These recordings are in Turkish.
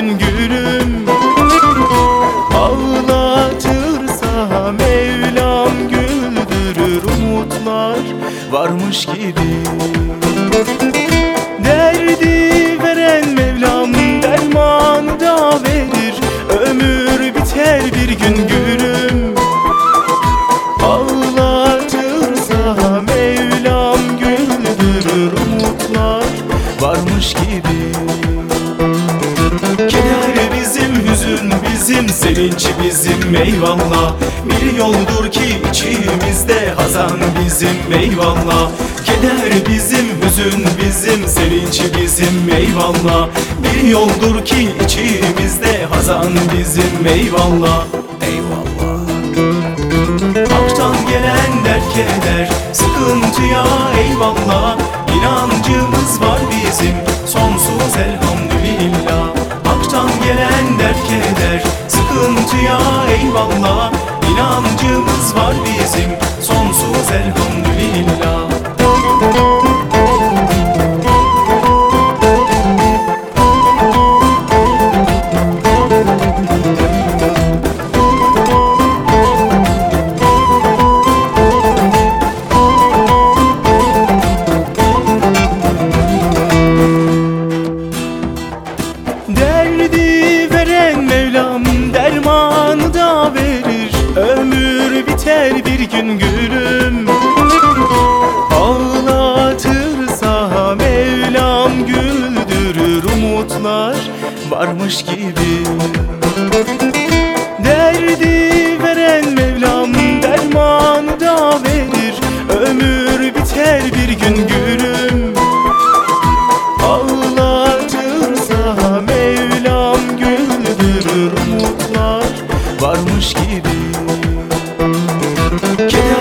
gün gülüm Ağlatırsa Mevlam güldürür umutlar varmış gibi. Derdi veren Mevlam dermanı da verir. Ömür biter bir gün gülüm Ağlatırsa Mevlam güldürür umutlar varmış gibi. Bizim, sevinç bizim eyvallah Bir yoldur ki içimizde hazan bizim eyvallah Keder bizim, hüzün bizim, sevinç bizim eyvallah Bir yoldur ki içimizde hazan bizim eyvallah Eyvallah Hak'tan gelen dert keder Sıkıntıya eyvallah İnancımız var bizim Sonsuz elhamdülillah. Hak'tan gelen dert keder eyvallah. İnancımız var bizim Sonsuz elhamdülillah varmış gibi. Derdi veren Mevlam dermanı da verir. Ömür biter bir gün gülüm Ağlatırsa Mevlam güldürür umutlar varmış gibi. Keder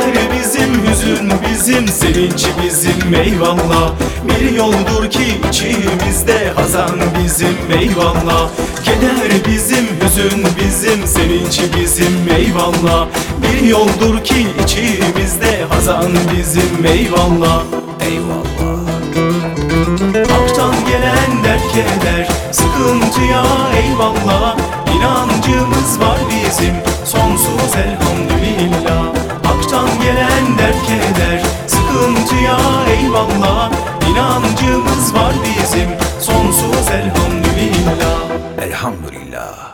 bizim, sevinç bizim eyvallah. Bir yoldur ki içimizde hazan bizim eyvallah. Keder bizim, hüzün bizim, sevinç bizim eyvallah. Bir yoldur ki içimizde hazan bizim eyvallah. Eyvallah. Hak'tan gelen dert keder Sıkıntıya eyvallah. İnancımız var bizim Sonsuz elhamdülillah keder Sıkıntıya eyvallah İnancımız var bizim. Sonsuz elhamdülillah. Elhamdülillah.